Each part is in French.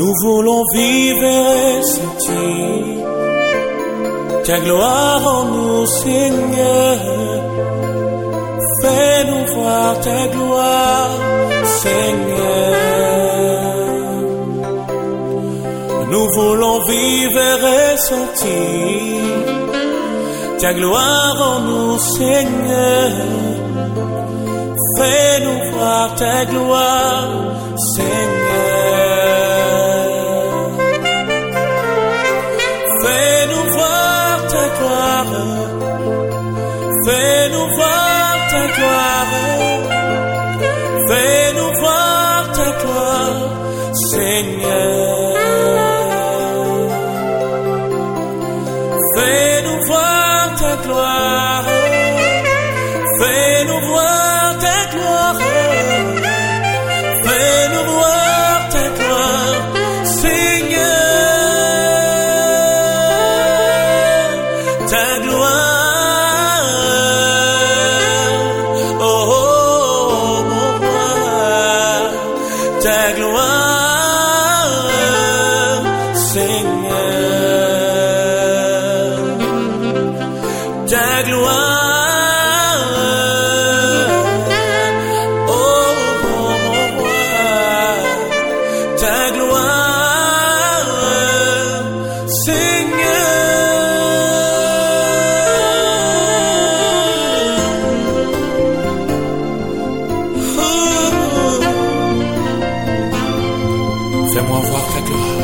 Nous voulons vivre et ressentir ta gloire en nous, Seigneur. Fais-nous voir ta gloire, Seigneur. Nous voulons vivre et ressentir ta gloire en nous, Seigneur. Fais-nous voir ta gloire, Seigneur. volte à croire. Fais ta gloire, Seigneur. Fais-moi voir ta gloire.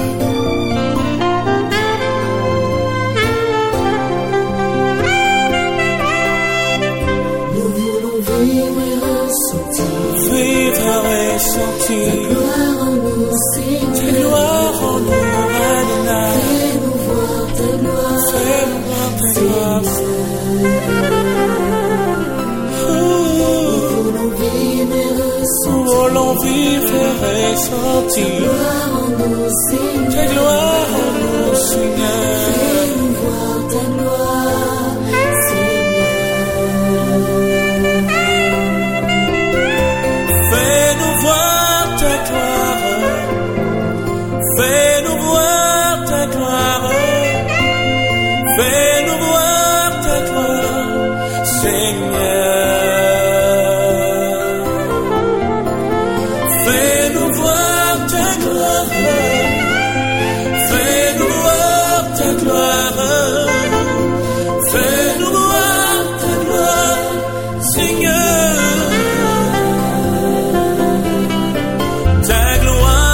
salty. Take Fais-moi ta gloire, fais-nous moi, ta gloire, Seigneur, ta gloire,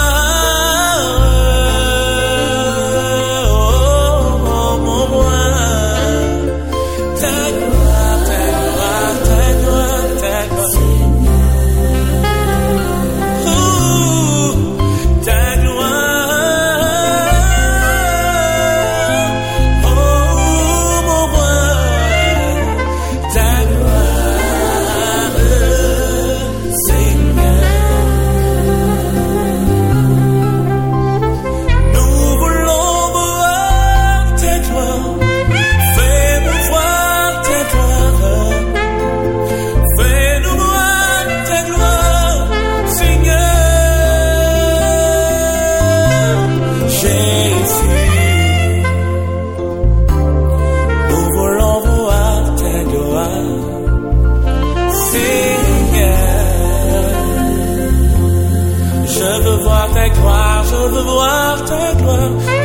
mon moi, ta gloire. ta gloire, je veux voir ta gloire.